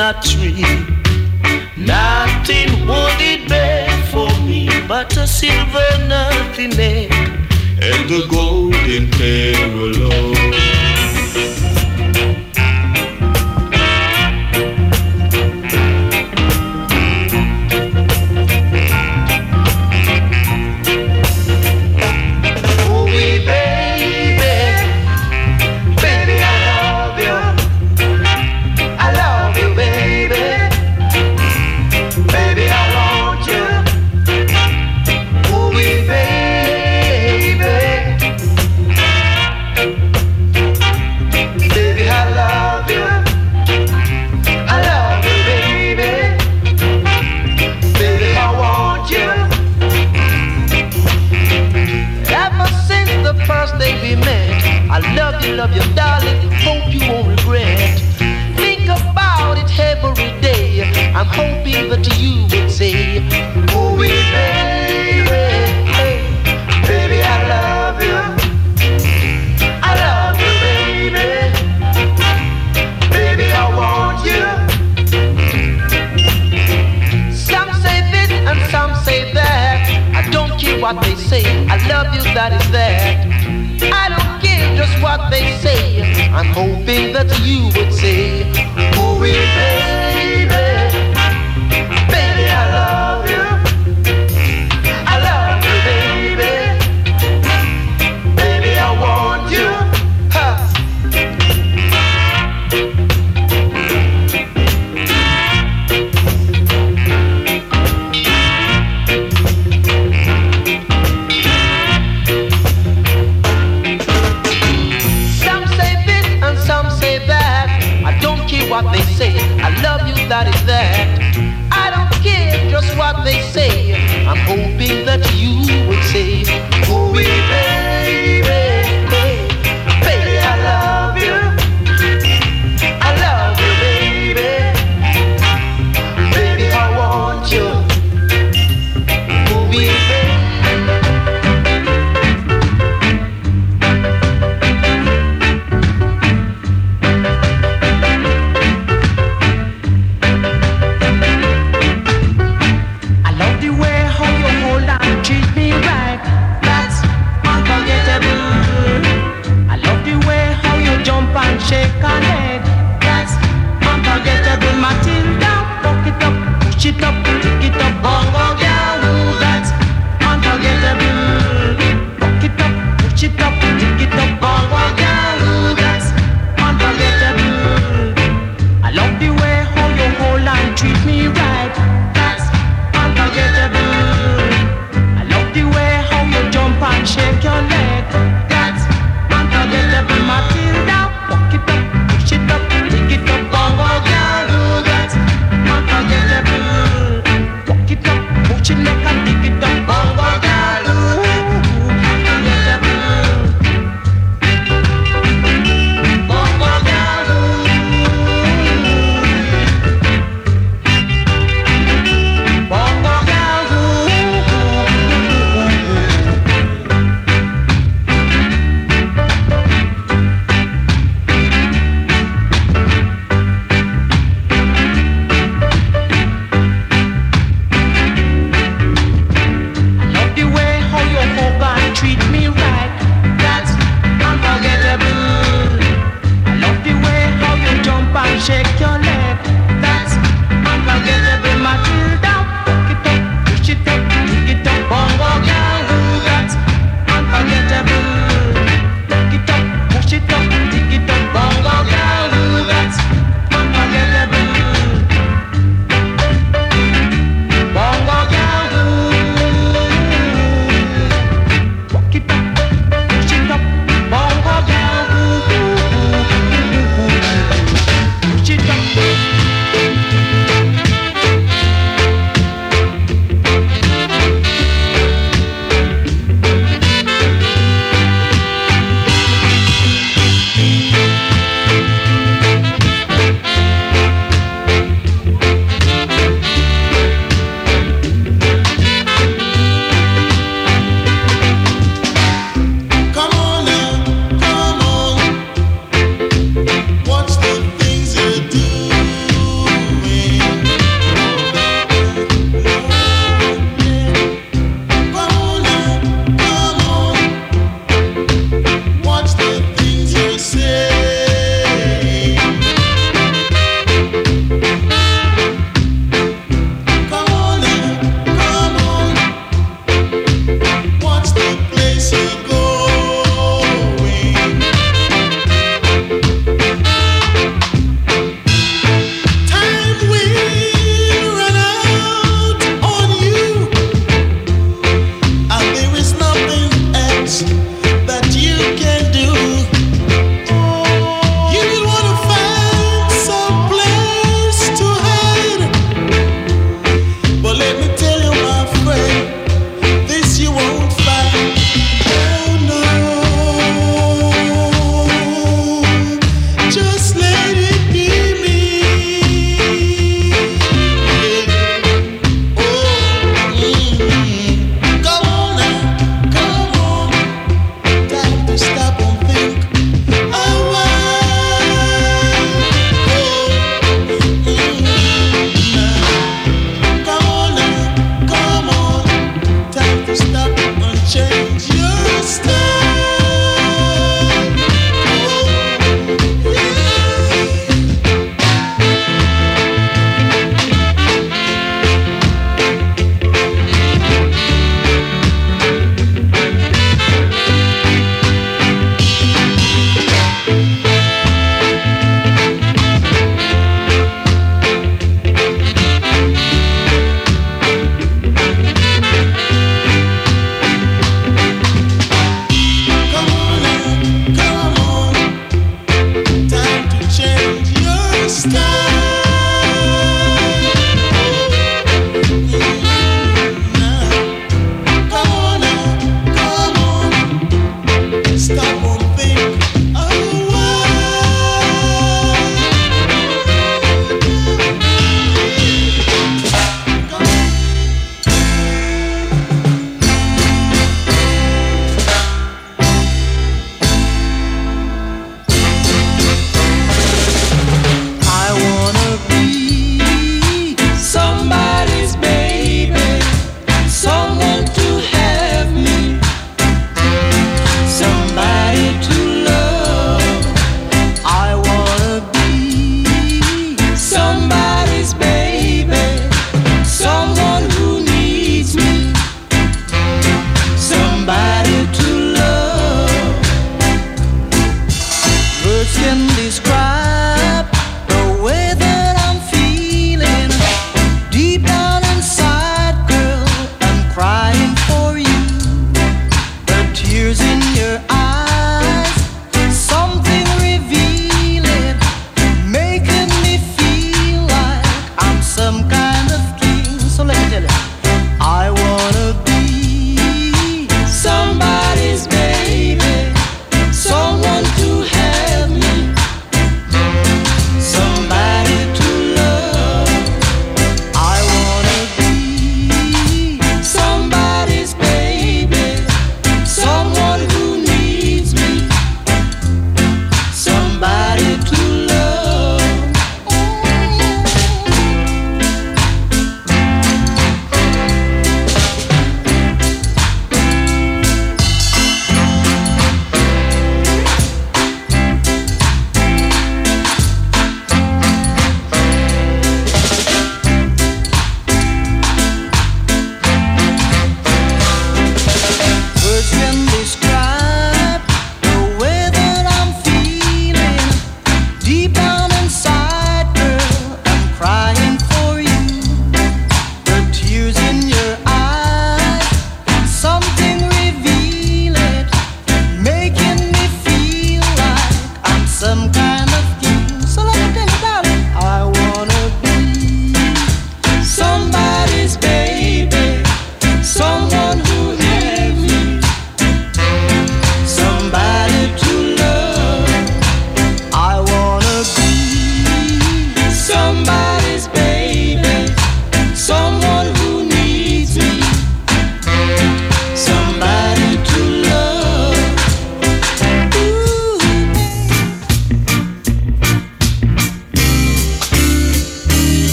a tree. Nothing would it bear for me but a silver nothing egg and the golden parallel. say, I love you, that is there. I don't care just what they say, I'm hoping that you would say, who is there?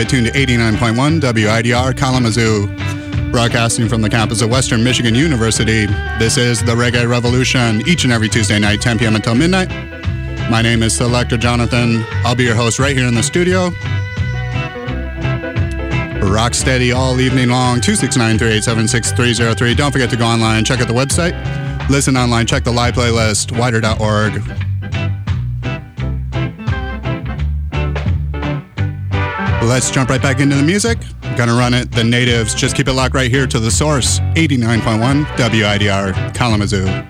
Have it tuned to 89.1 WIDR Kalamazoo, broadcasting from the campus of Western Michigan University. This is the Reggae Revolution, each and every Tuesday night, 10 p.m. until midnight. My name is Selector Jonathon. I'll be your host right here in the studio. Rock steady all evening long, 269 387 Don't forget to go online, check out the website, listen online, check the live playlist, widr.org. let's jump right back into the music. gonna run it, the natives. Just keep it locked right here to the source 89.1 WIDR Kalamazoo.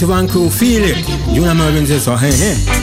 Massive and crew feel it. You know Mervin says so, hey, hey.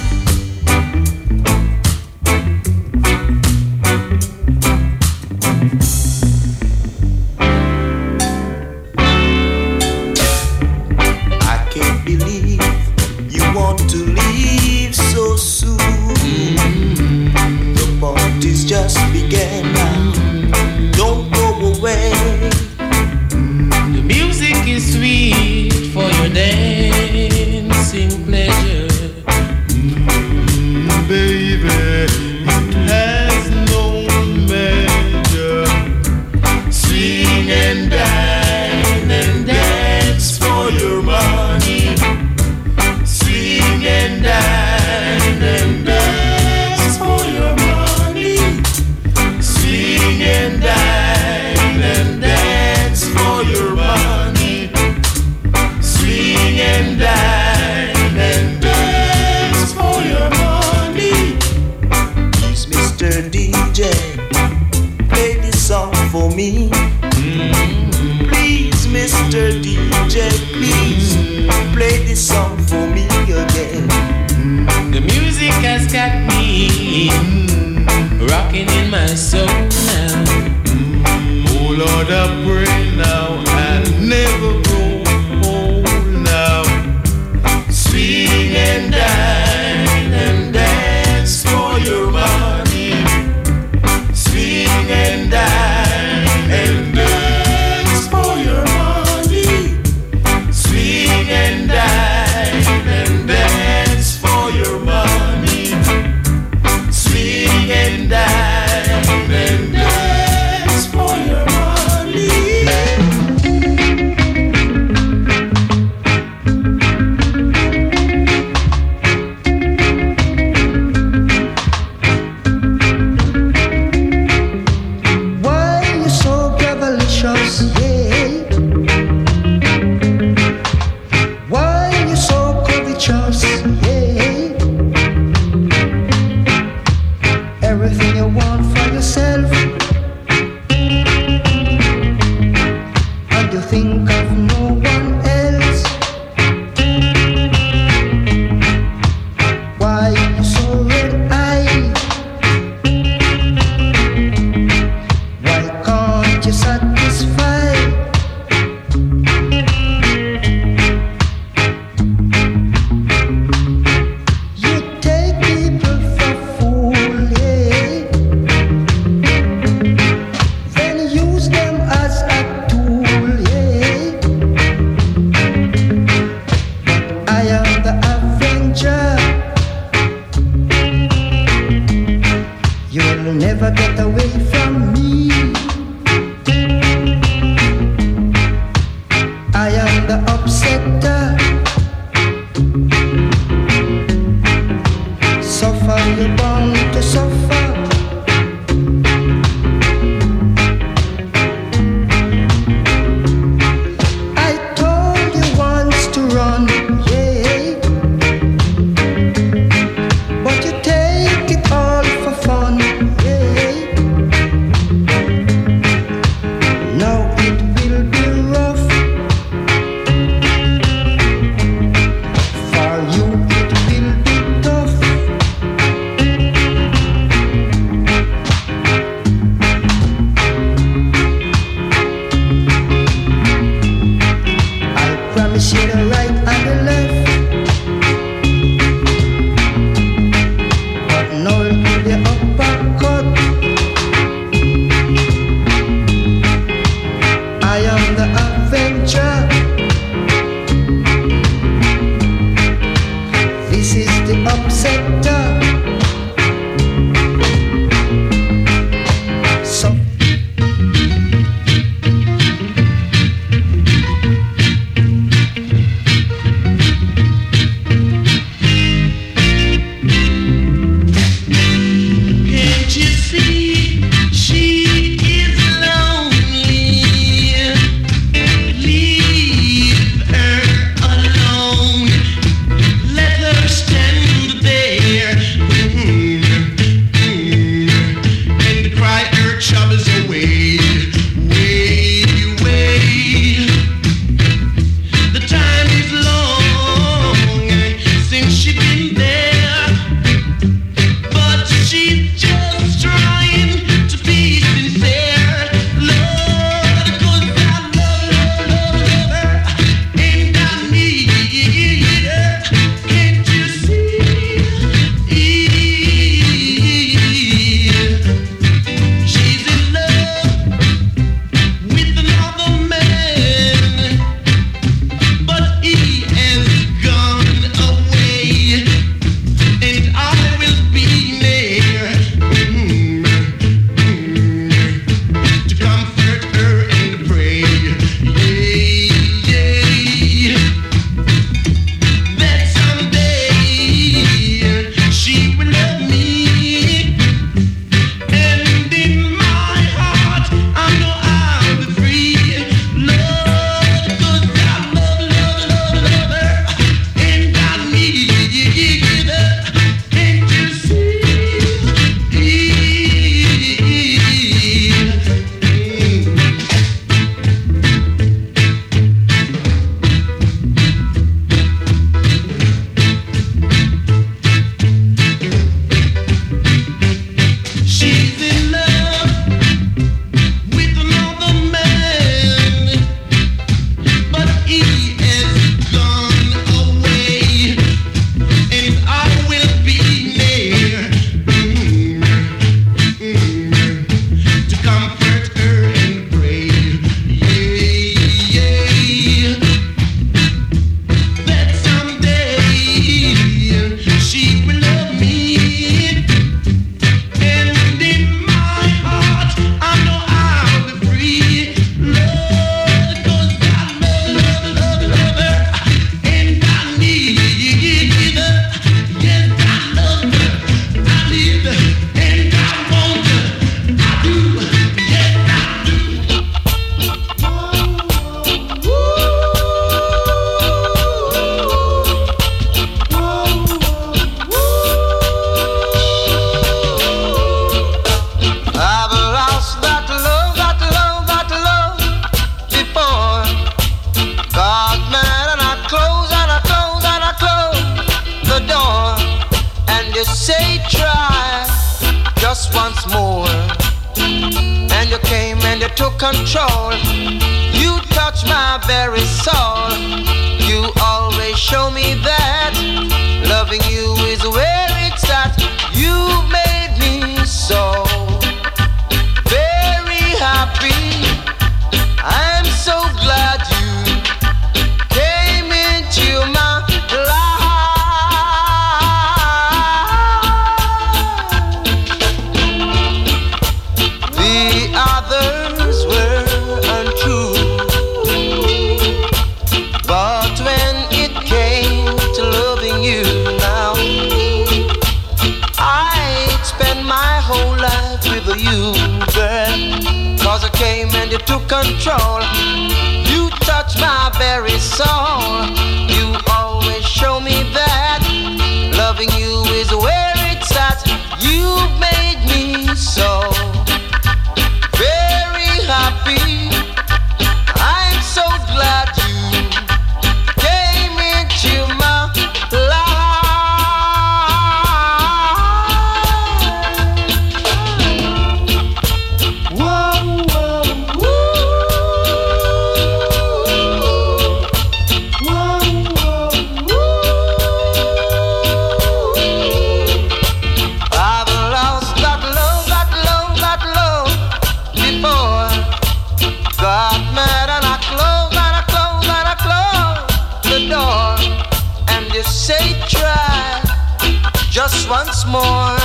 more.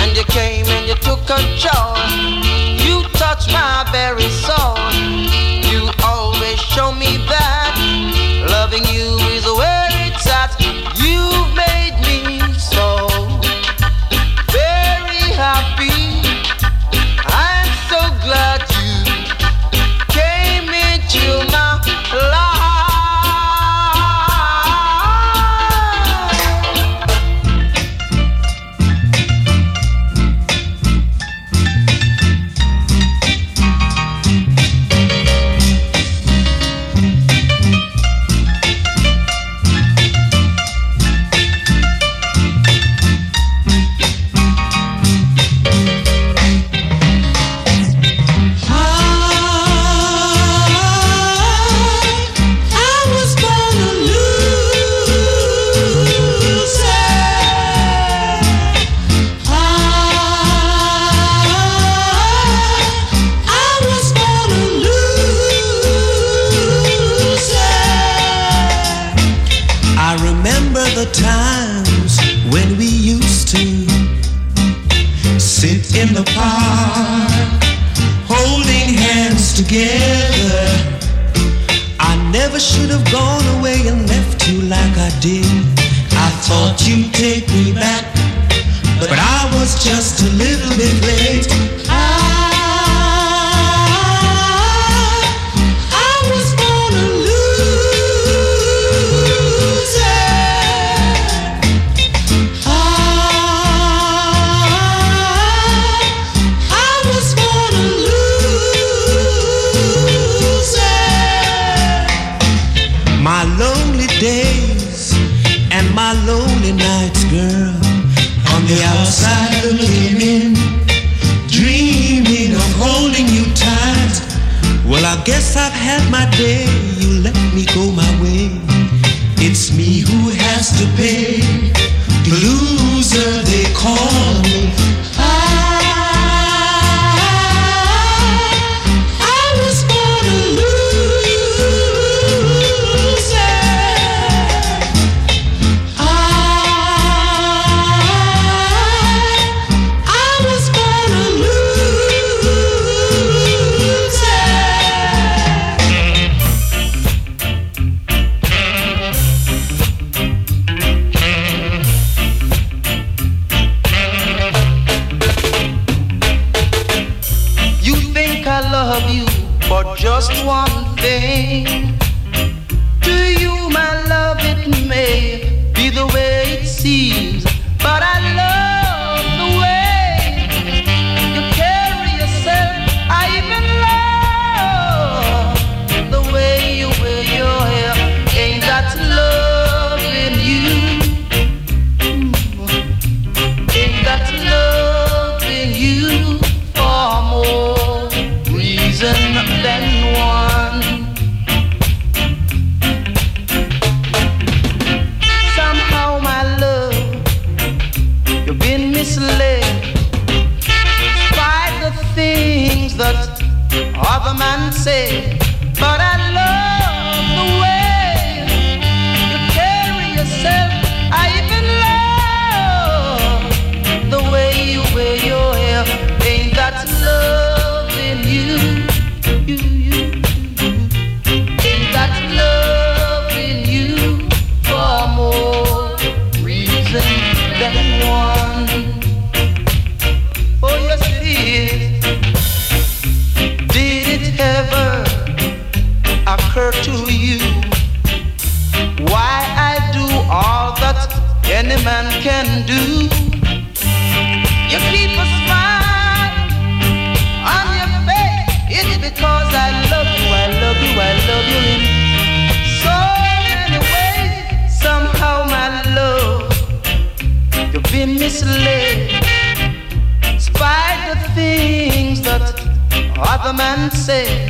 And you came and you took control. You touched my very soul. You always show me that loving you is a way. man say men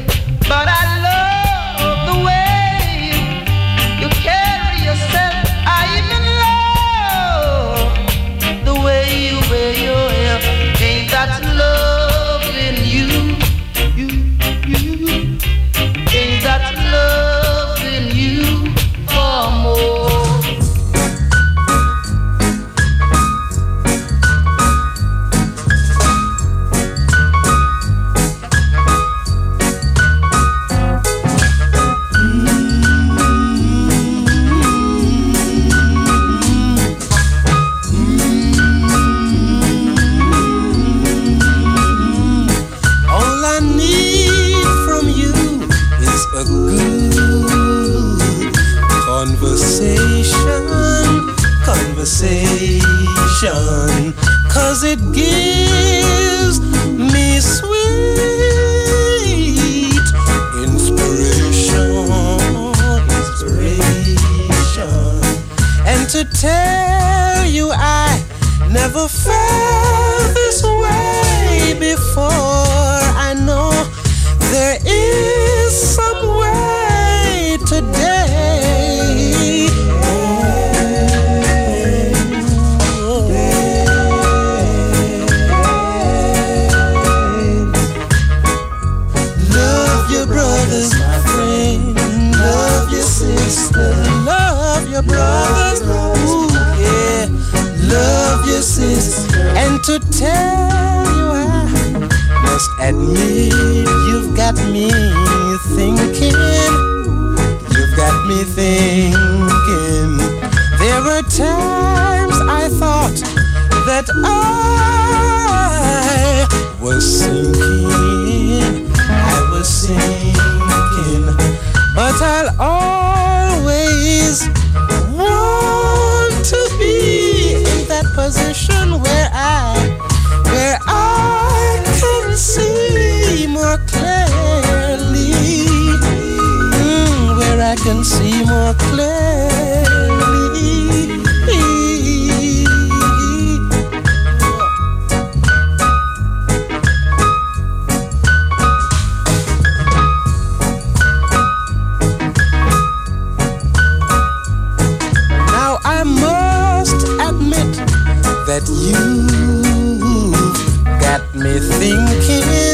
thinking.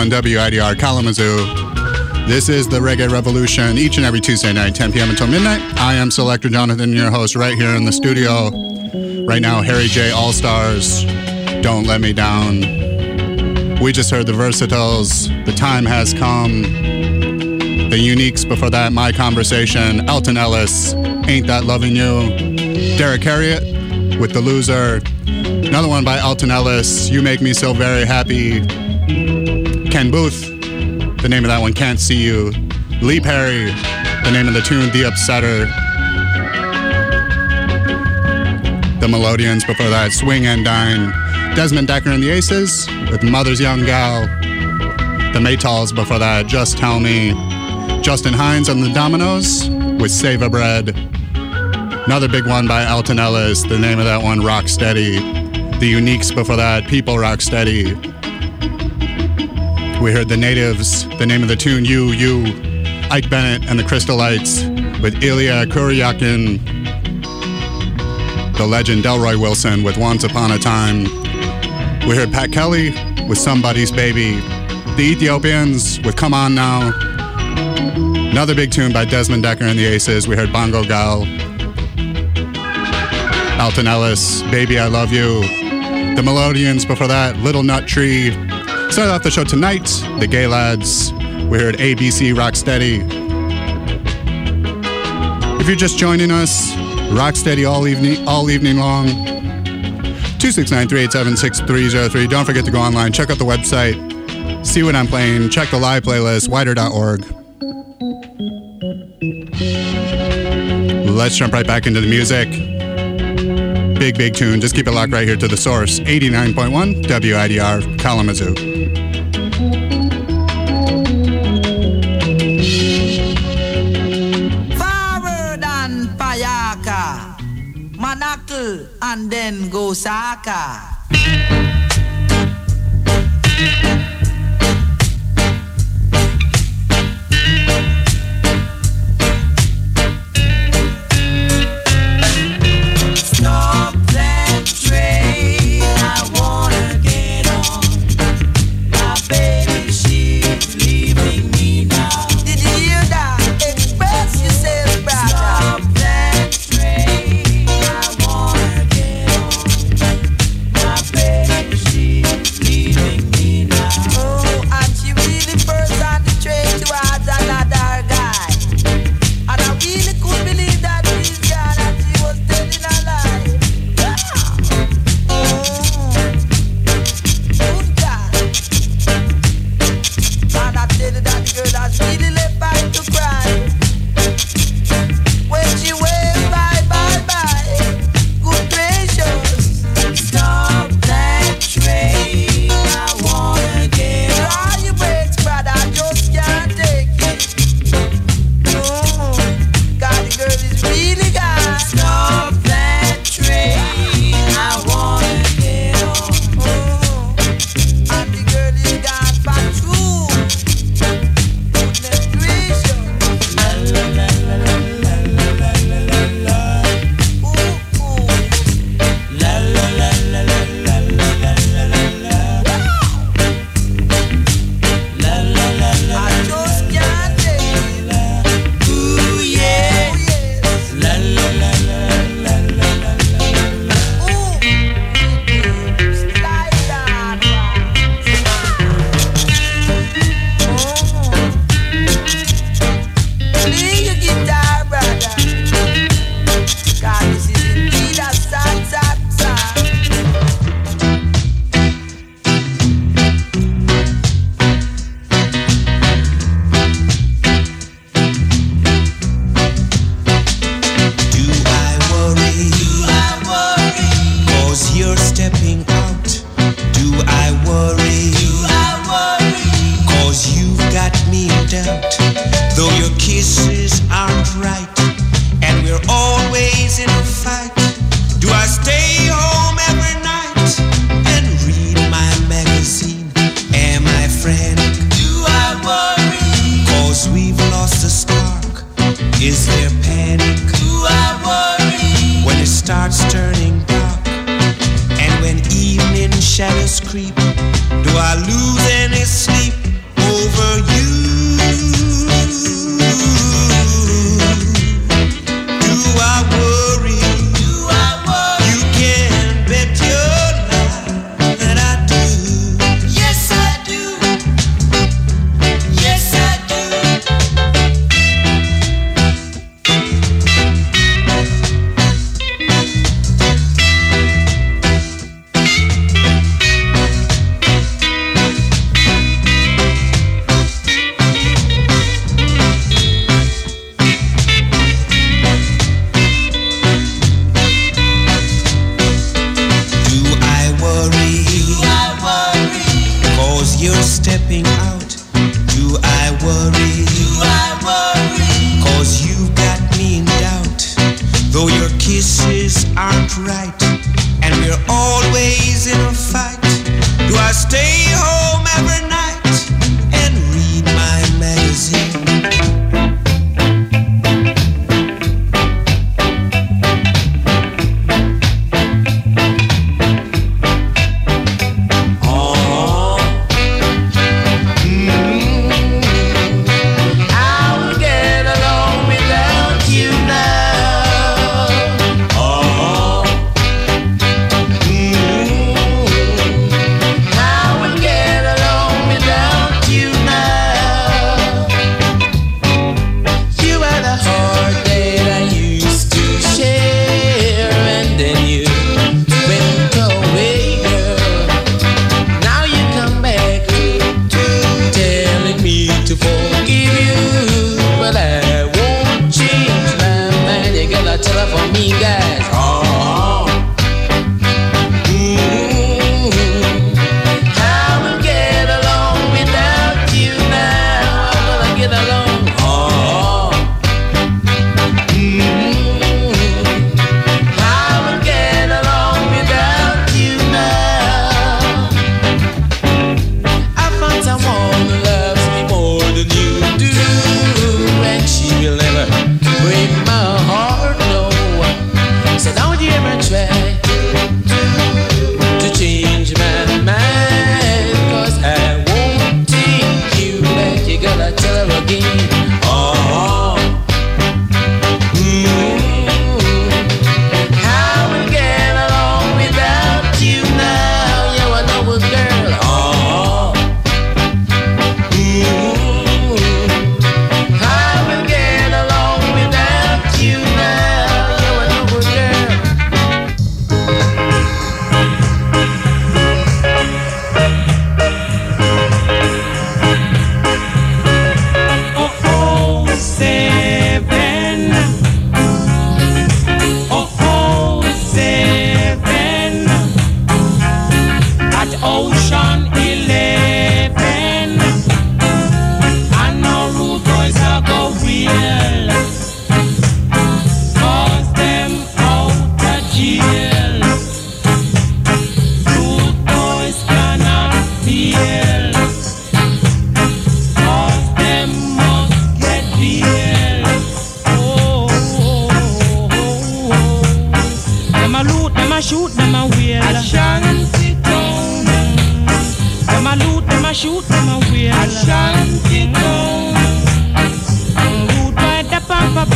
89.1 WIDR Kalamazoo. This is the Reggae Revolution each and every Tuesday night, 10 p.m. until midnight. I am Selector Jonathon, your host, right here in the studio. Right now, Harry J. All Stars, Don't Let Me Down. We just heard the Versatiles, The Time Has Come. The Uniques before that, My Conversation, Alton Ellis, Ain't That Loving You. Derrick Harriott with The Loser. Another one by Alton Ellis, You Make Me So Very Happy. Ken Boothe, the name of that one, Can't See You. Lee Perry, the name of the tune, The Upsetter. The Melodians before that, Swing and Dine. Desmond Dekker and the Aces with Mother's Young Gal. The Maytals before that, Just Tell Me. Justin Hinds and the Dominoes with Save a Bread. Another big one by Alton Ellis, the name of that one, Rock Steady. The Uniques before that, People Rock Steady. We heard the Natives, the name of the tune, You, You. Ike Bennett and the Crystalites with Ilya Kuryakin. The legend Delroy Wilson with Once Upon a Time. We heard Pat Kelly with Somebody's Baby. The Ethiopians with Come On Now. Another big tune by Desmond Dekker and the Aces. We heard Bongo Gal. Alton Ellis, Baby I Love You. The Melodians before that, Little Nut Tree. Started off the show tonight, the Gaylads. We heard ABC Rocksteady. If you're just joining us, Rocksteady all evening, all evening long. 269-387-6303. Don't forget to go online, check out the website, see what I'm playing, check the live playlist, widr.org. Let's jump right back into the music. Big, big tune. Just keep it locked right here to the source. 89.1 WIDR Kalamazoo. Then Gosaka. Stop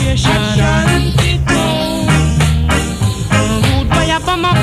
probation. Ashanti town. Rude boy, a bum up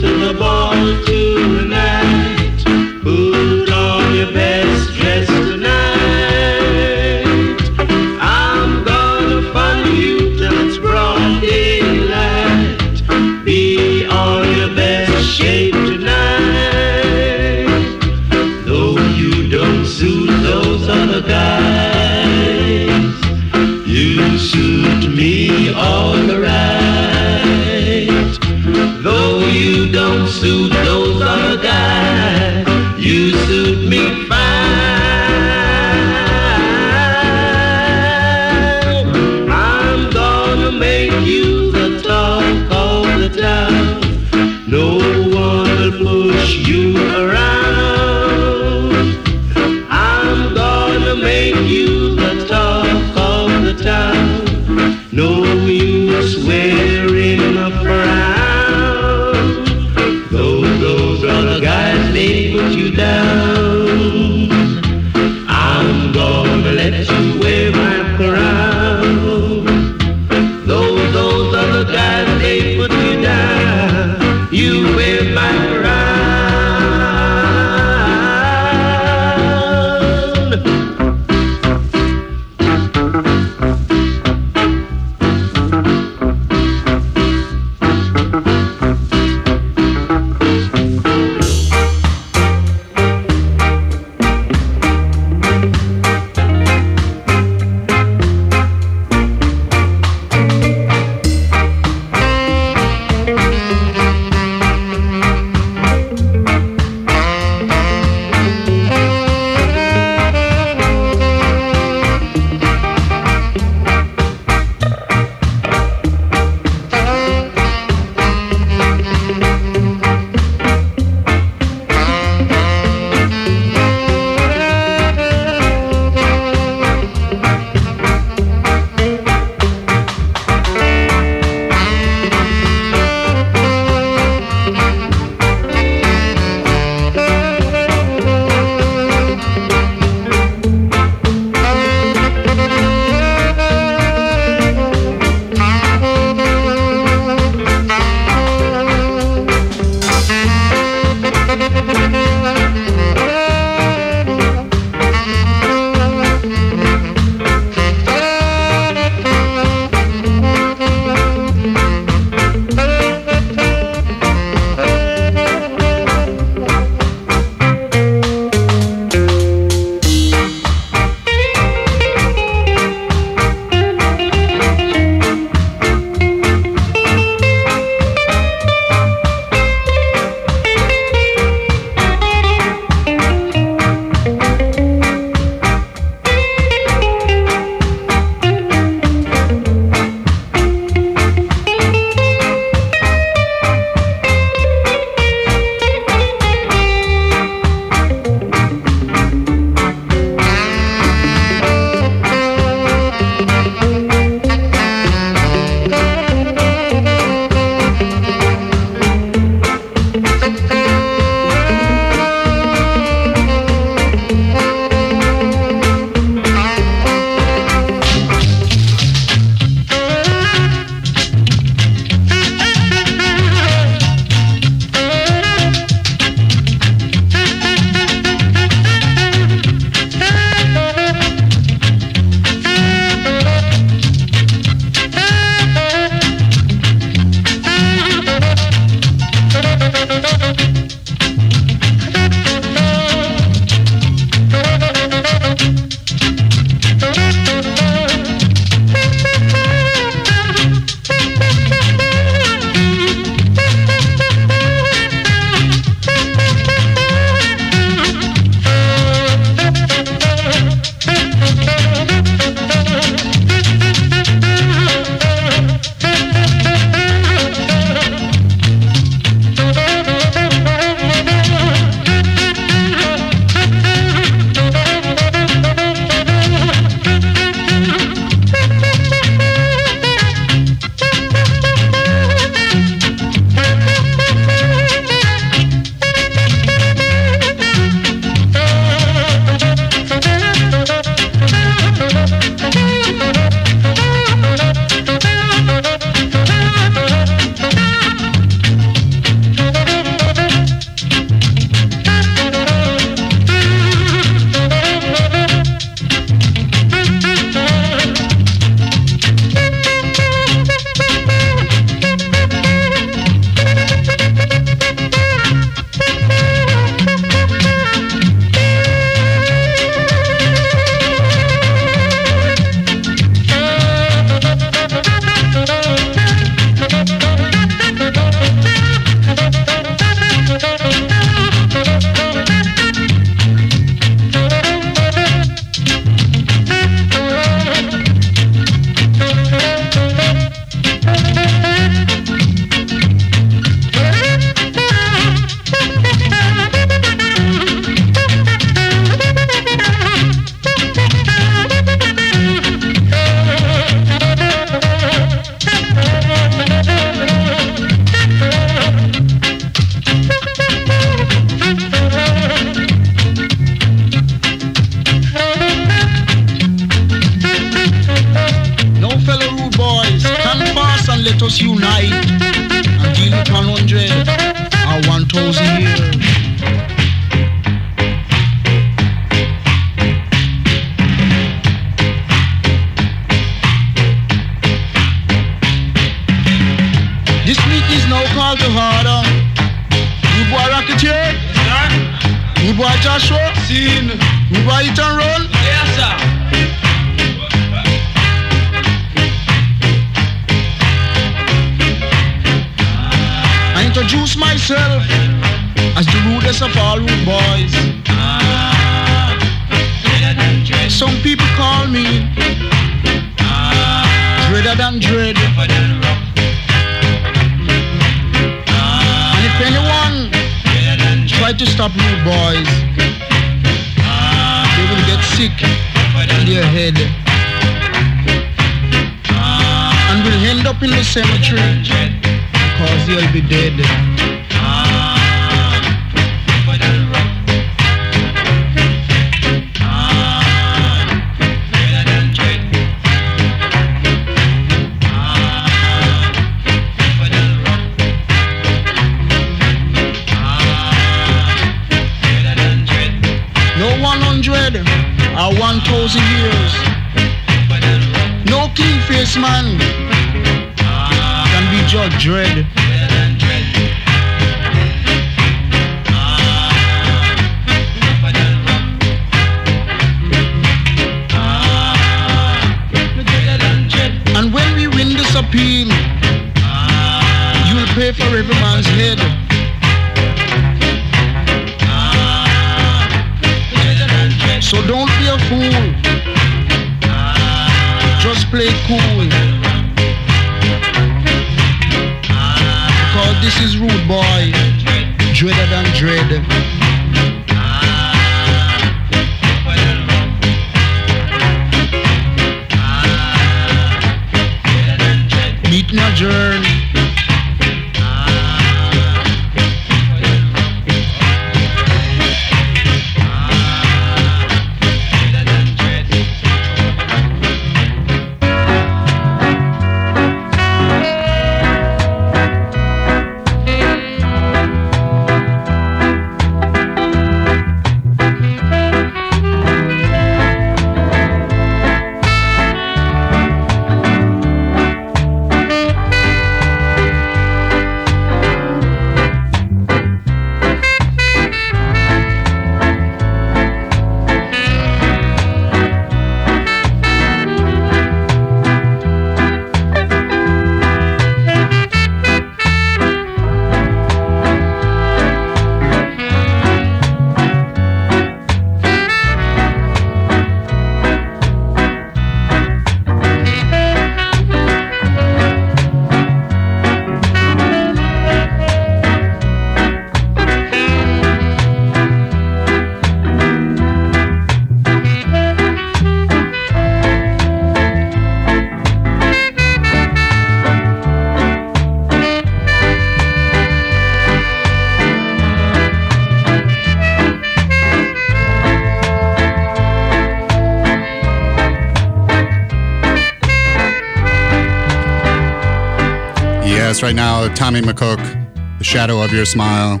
Now, Tommy McCook, The Shadow of Your Smile.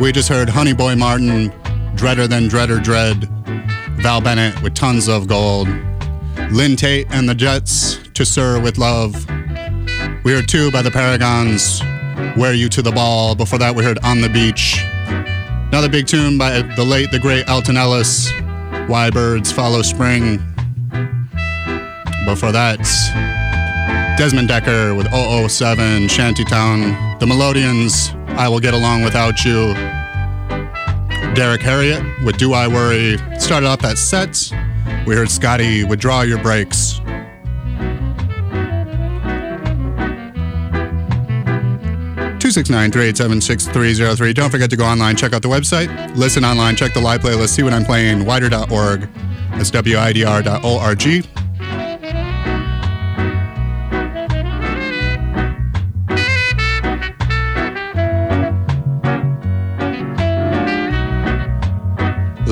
We just heard Honey Boy Martin, Dreader Than Dreader Dread, Val Bennett with Tons of Gold, Lynn Taitt and the Jets, To Sir with Love. We heard two by the Paragons, Wear You to the Ball. Before that, we heard On the Beach. Another big tune by the late, the great Alton Ellis, Why Birds Follow Spring. Before that, Desmond Dekker with 007, Shantytown, The Melodians, I Will Get Along Without You, Derrick Harriott with Do I Worry. Started off that set. We heard Scotty with Draw Your Brakes. Two six nine three eight seven six three zero three. Don't forget to go online, check out the website, listen online, check the live playlist, see what I'm playing, widr.org. That's widr.org.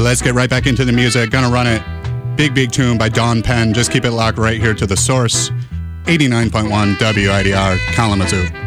Let's get right back into the music. Gonna run it. Big, big tune by Dawn Penn. Just keep it locked right here to the source. 89.1 WIDR Kalamazoo.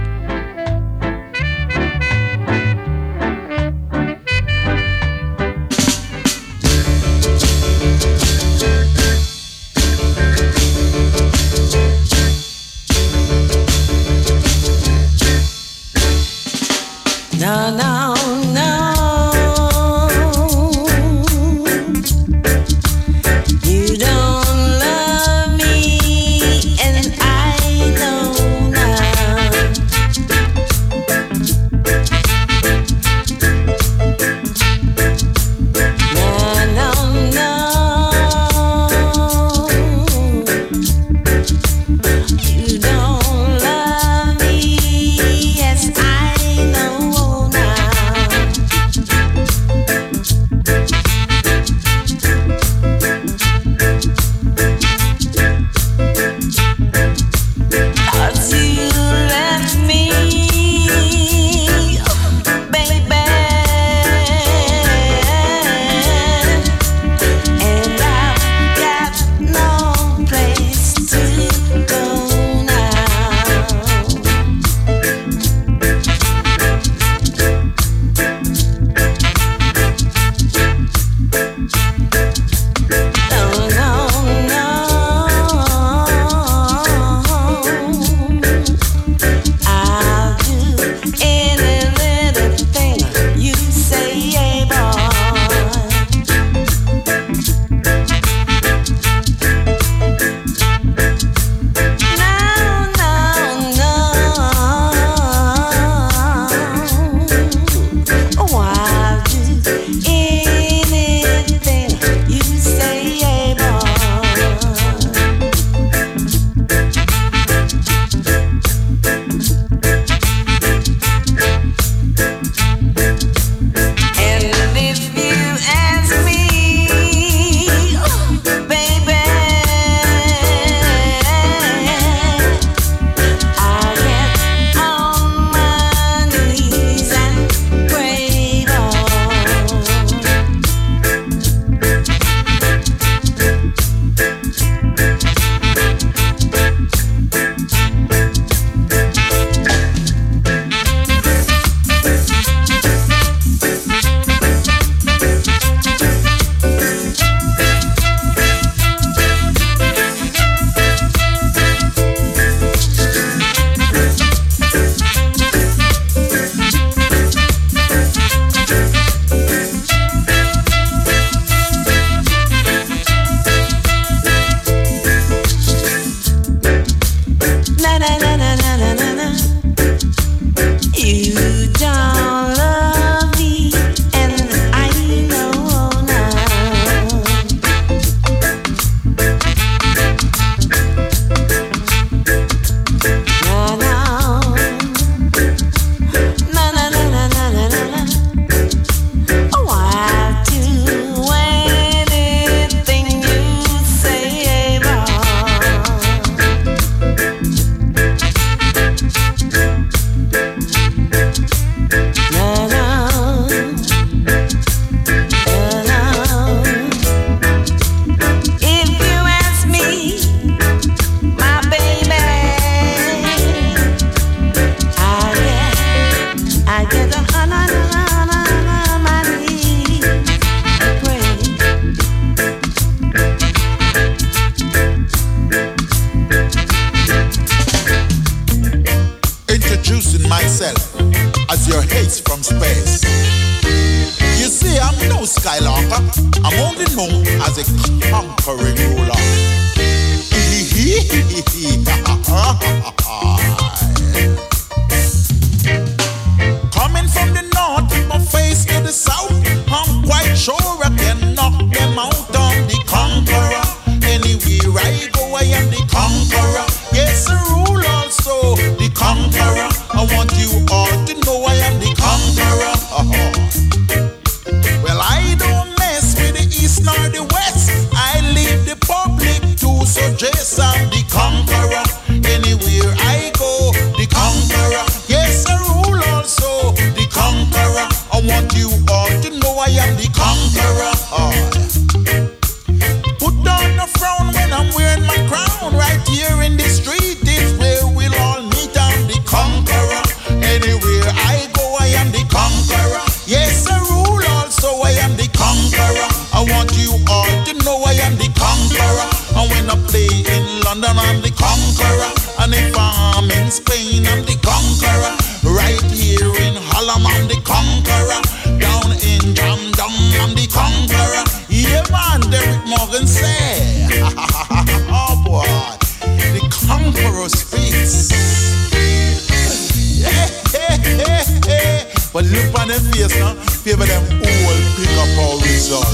On them face now, favor them all pick up our result.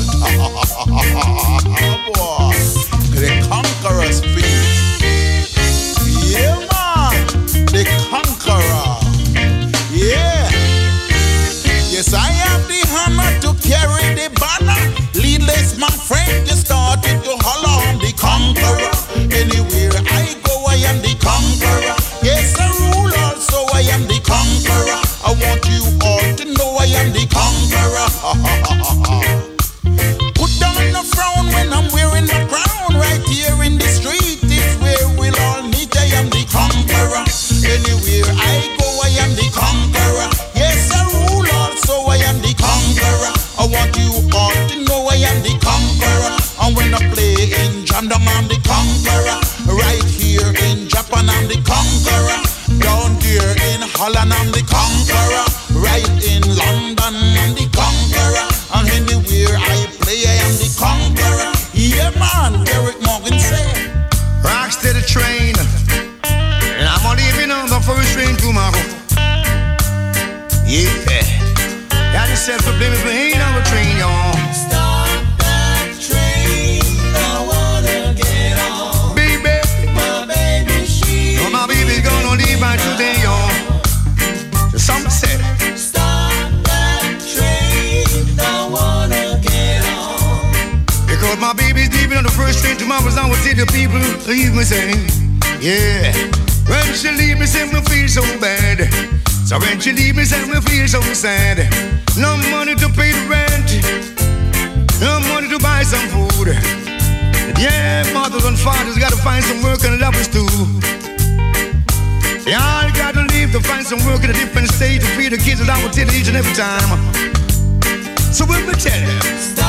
boy, the conqueror speaks. Yeah, man, the conqueror. Yeah. Yes, I have the honor to carry the banner. Leadless, my friend, you started to holler. I'm the conqueror. Anywhere first train tomorrow, I tell the people, leave me say, yeah. When she leave me, say me feel so bad. So when she leave me, say me feel so sad. No money to pay the rent, no money to buy some food. Yeah, mothers and fathers gotta find some work and lovers too. They all gotta leave to find some work in a different state to feed the kids that I will tell each and every time. So when we tell them,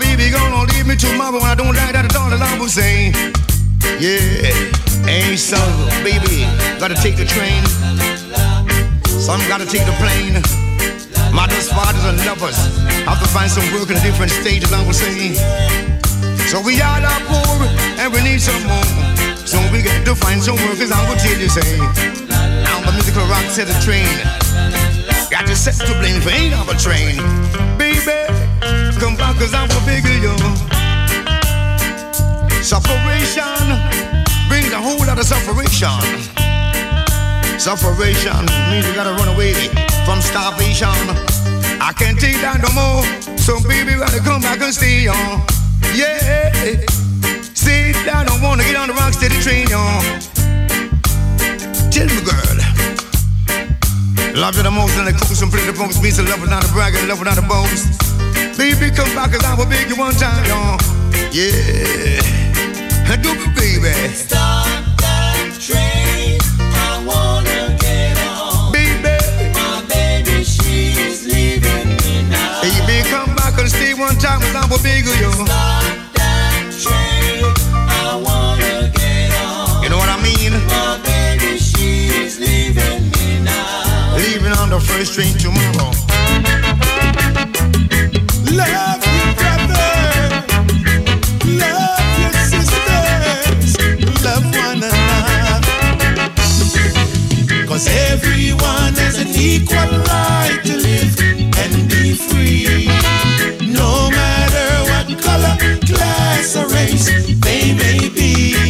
baby gonna leave me tomorrow I don't like that at all, that I will say. Yeah, ain't so, baby, gotta take the train. Some gotta take the plane. Mothers, fathers, and lovers have to find some work in a different stages, I will say. So we all are poor and we need some more. So we got to find some work, as I will tell you, say. Now the musical rock set the train. Got to set to blame for ain't of a train. Baby, come back cause I'm a bigger yo. Sufferation brings a whole lot of sufferation. Sufferation means you gotta run away from starvation. I can't take that no more. So baby, gotta come back and stay on. Yeah. See, I don't wanna get on the rock steady train, y'all. Tell me, girl. Love you the most and the coast and play the most means to love without a brag love without a boast. Baby, come back cause I will beg you one time, y'all. Yeah. Do me, baby. Stop that train. I wanna get on. Baby. My baby, she's leaving me now. Baby, come back and stay one time cause I will beg you. Stop that train. I wanna get on. You know what I mean? My baby, she's leaving me now. Leaving on the first train tomorrow. Equal right to live and be free. No matter what color, class, or race they may be.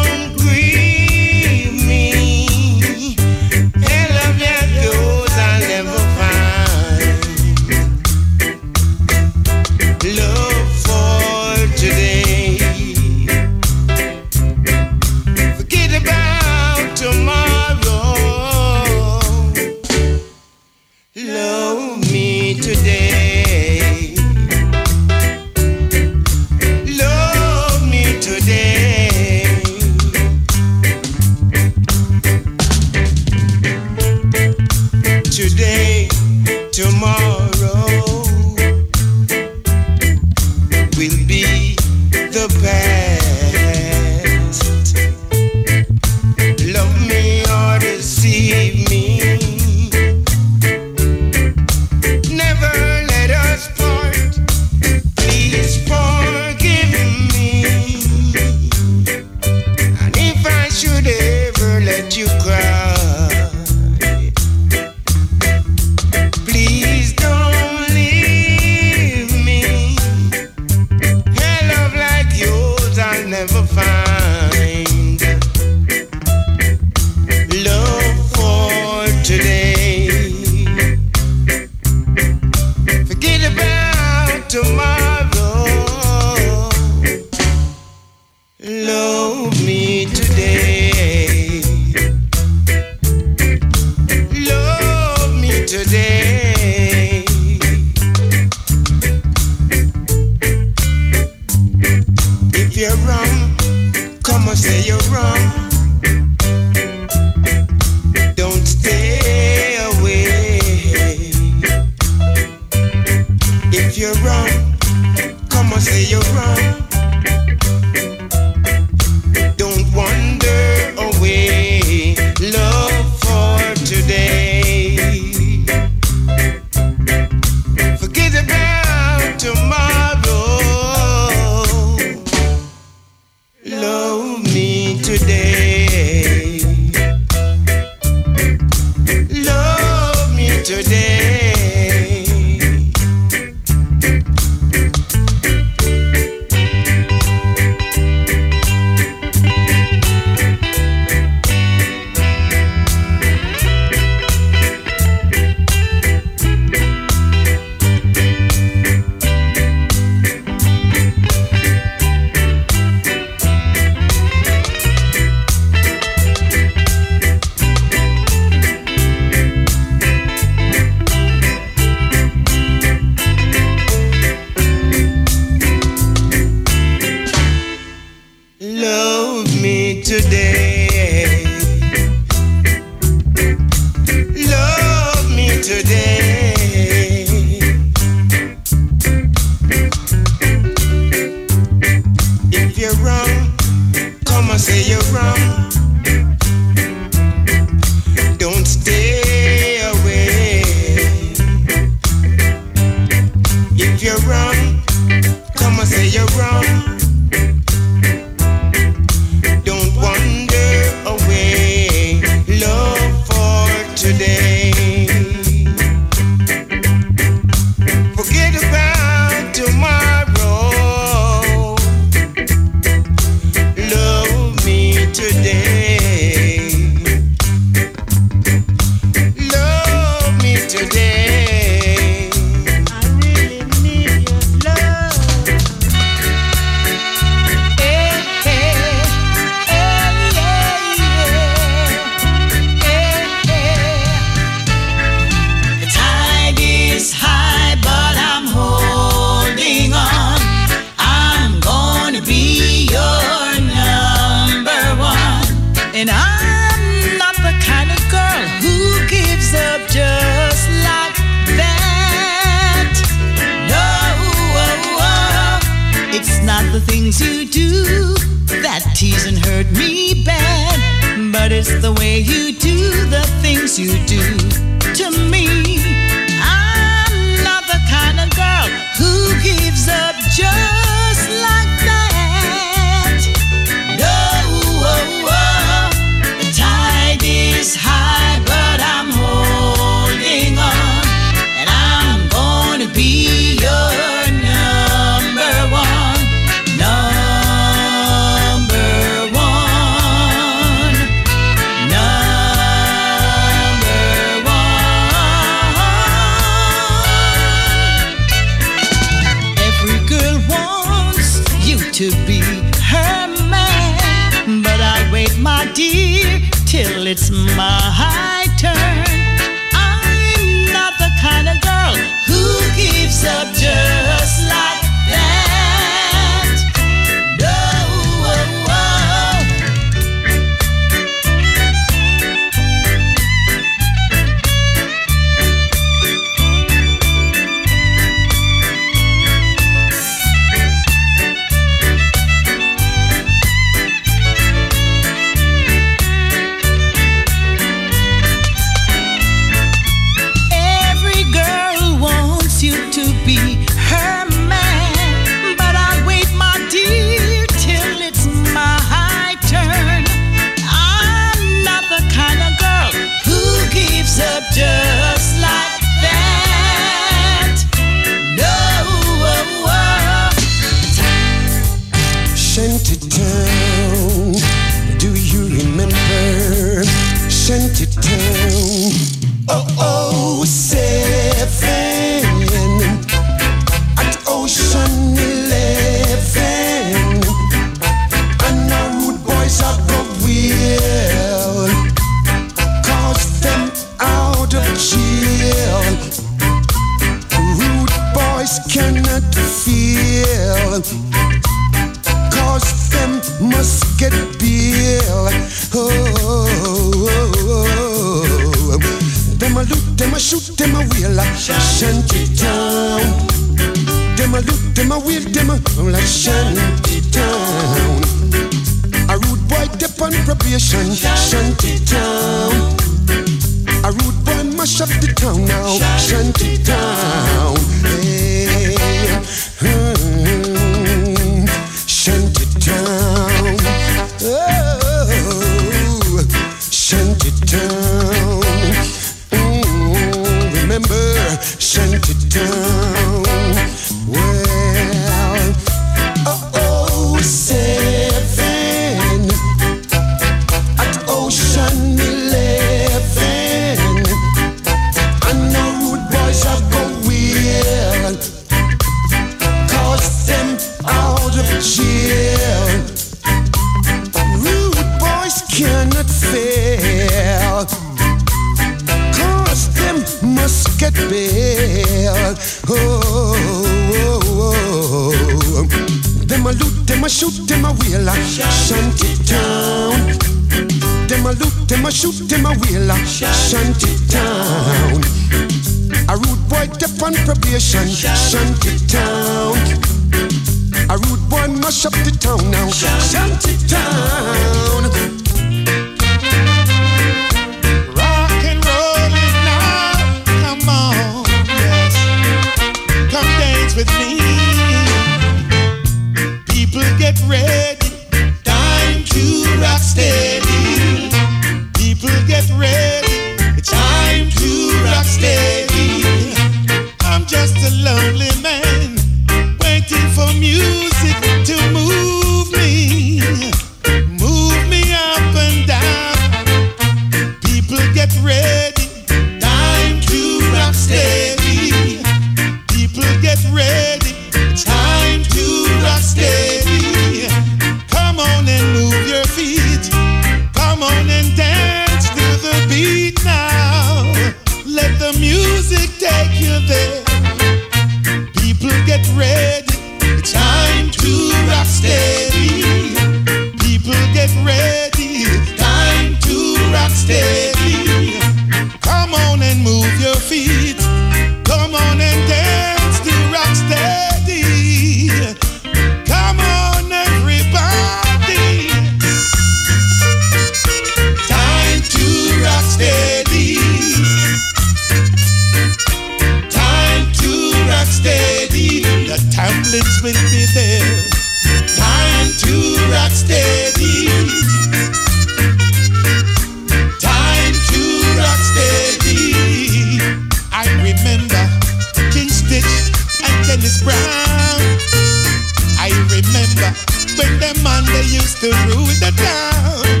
When them man they used to rule the town.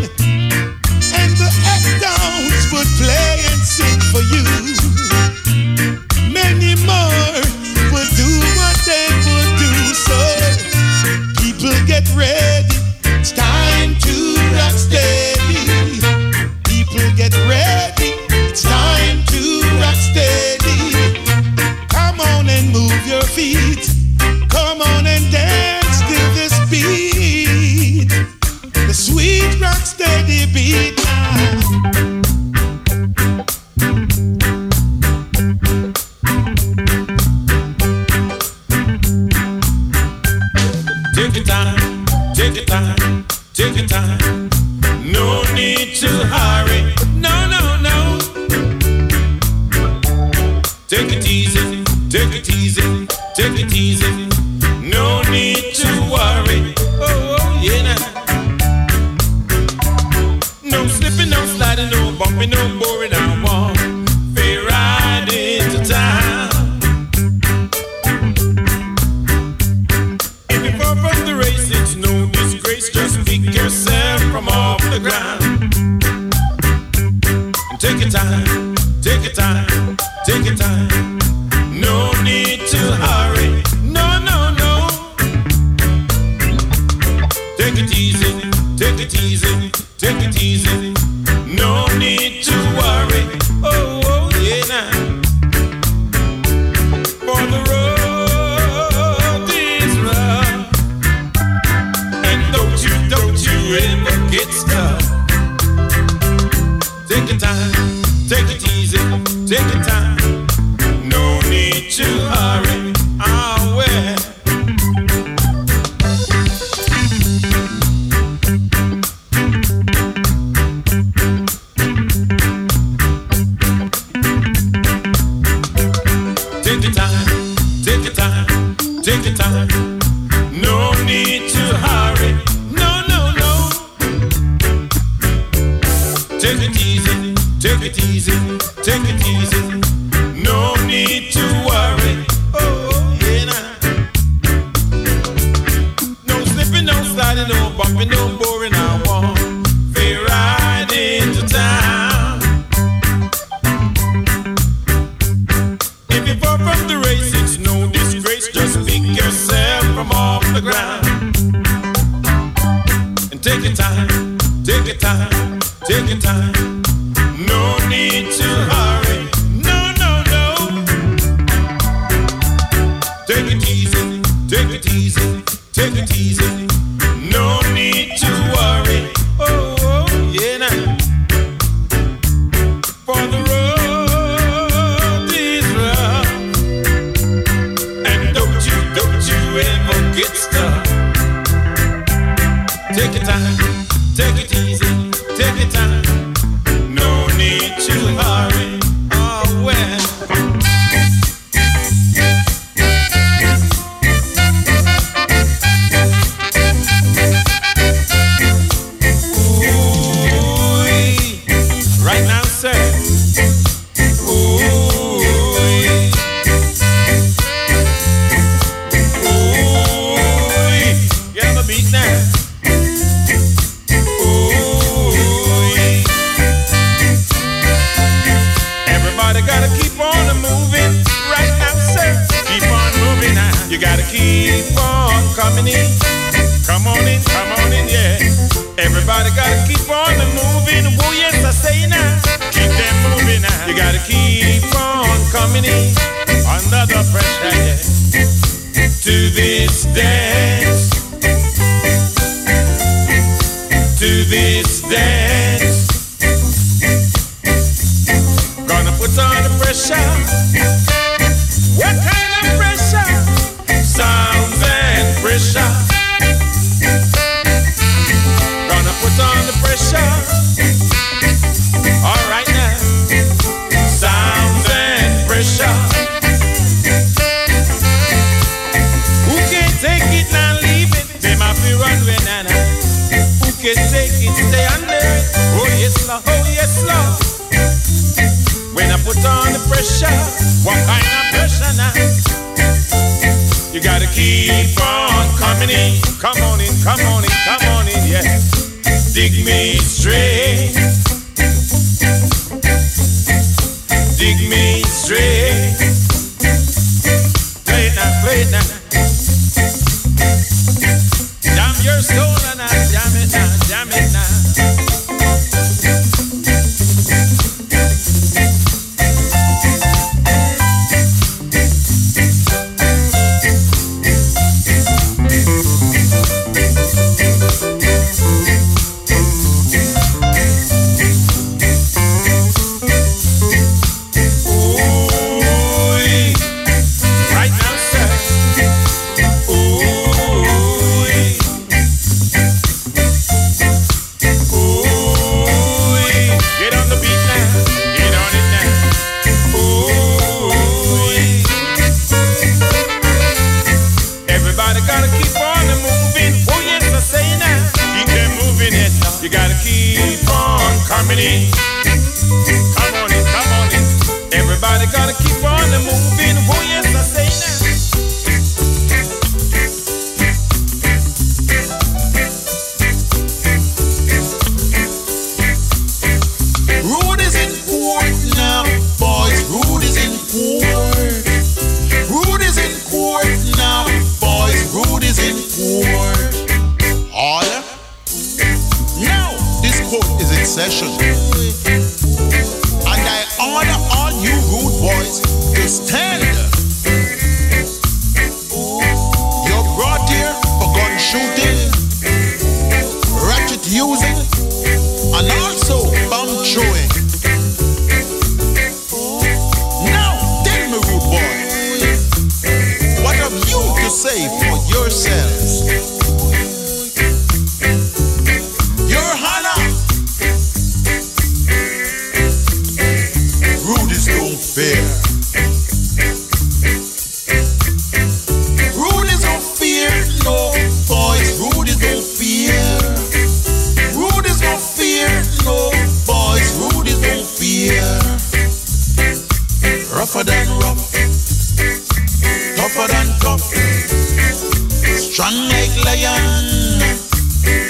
Unlike lion,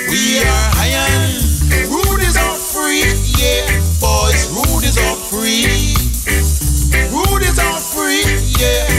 we are iron. Rude is all free, yeah, boys. Rude is all free. Rude is all free, yeah.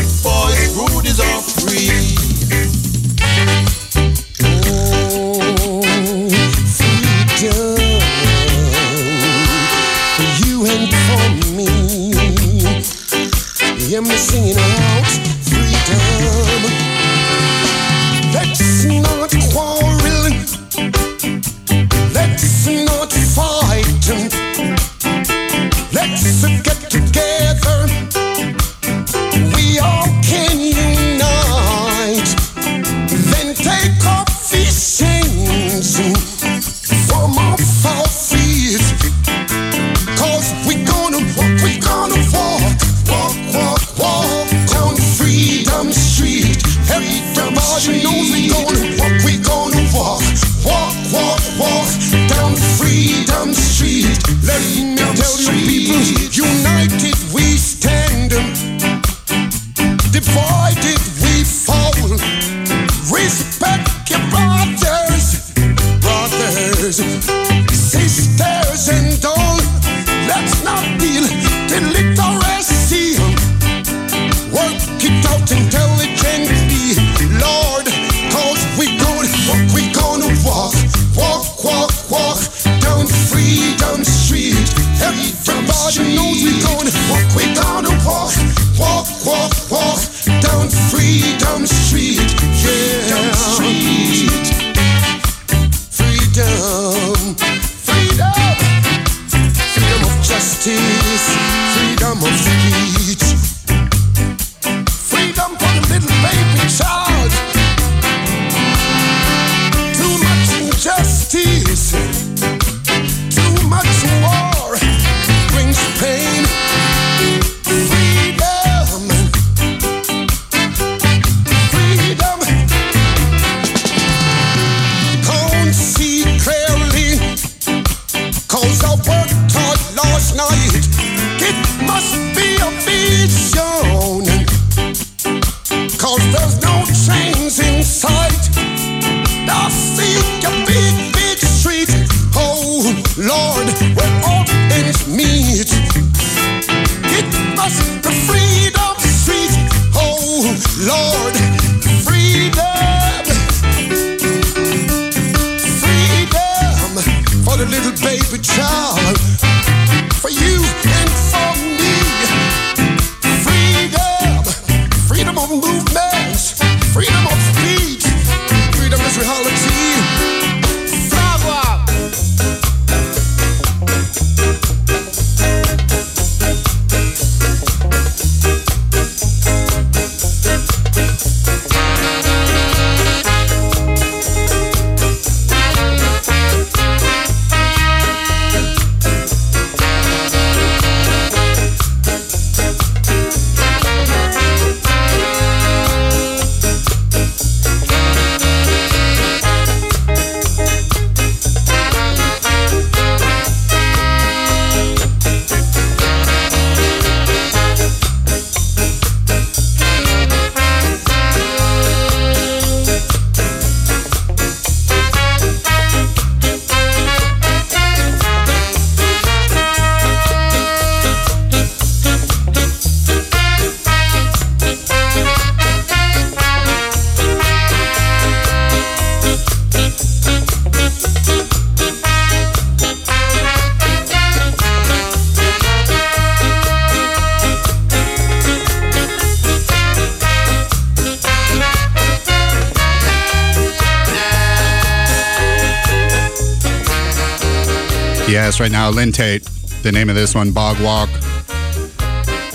Right now, Lynn Taitt, the name of this one, Bog Walk.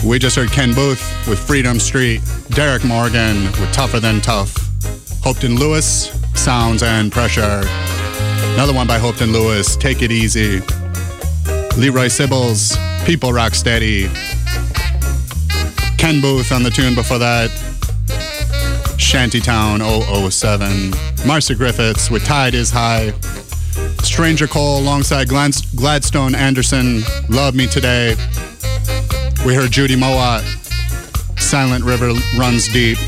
We just heard Ken Boothe with Freedom Street, Derrick Morgan with Tougher Than Tough, Hopeton Lewis, Sounds and Pressure. Another one by Hopeton Lewis, Take It Easy. Leroy Sibbles, People Rock Steady. Ken Boothe on the tune before that, Shantytown 007. Marcia Griffiths with Tide is High. Stranger Cole alongside Glad- Gladstone Anderson, Love Me Today. We heard Judy Mowatt, Silent River Runs Deep.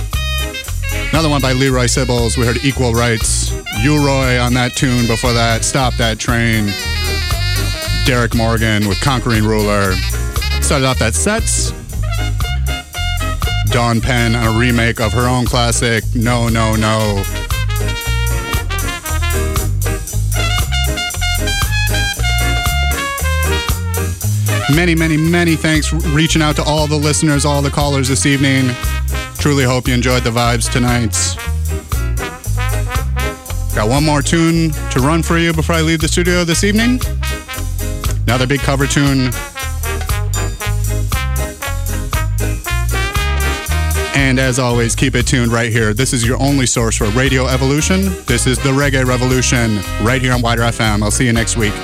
Another one by Leroy Sibbles. We heard Equal Rights. U-Roy on that tune before that. Stop That Train. Derrick Morgan with Conquering Ruler. Started off that sets. Dawn Penn, on a remake of her own classic, No, No, No. Many, many, many thanks reaching out to all the listeners, all the callers this evening. Truly hope you enjoyed the vibes tonight. Got one more tune to run for you before I leave the studio this evening. Another big cover tune. And as always, keep it tuned right here. This is your only source for Radio Evolution. This is the Reggae Revolution right here on WIDR FM. I'll see you next week.